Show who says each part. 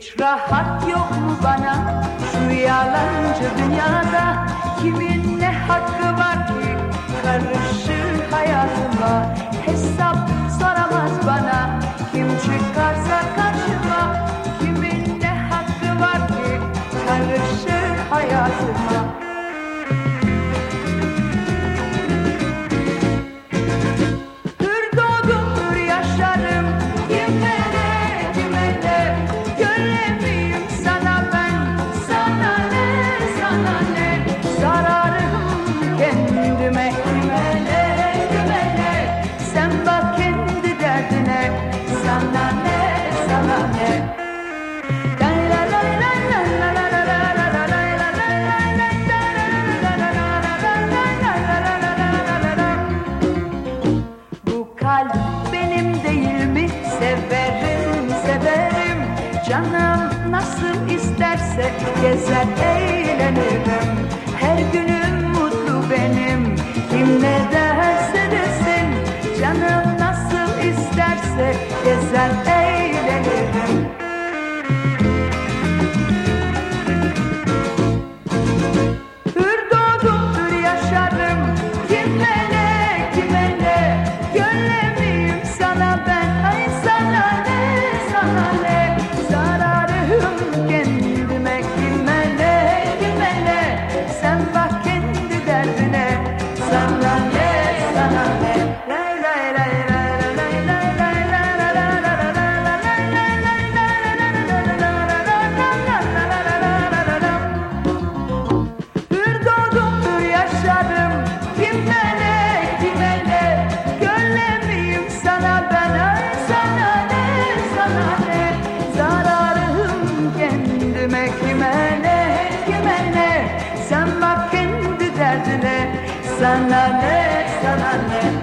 Speaker 1: Hiç rahat yok mu bana? Şu yalancı dünyada Kimin ne hakkı var ki? Karışır hayatıma Hesap soramaz bana. Kim çıkarsa karşıma Kimin ne hakkı var ki? Karışır hayatıma. Yes, I did. sana sana ne sana ne?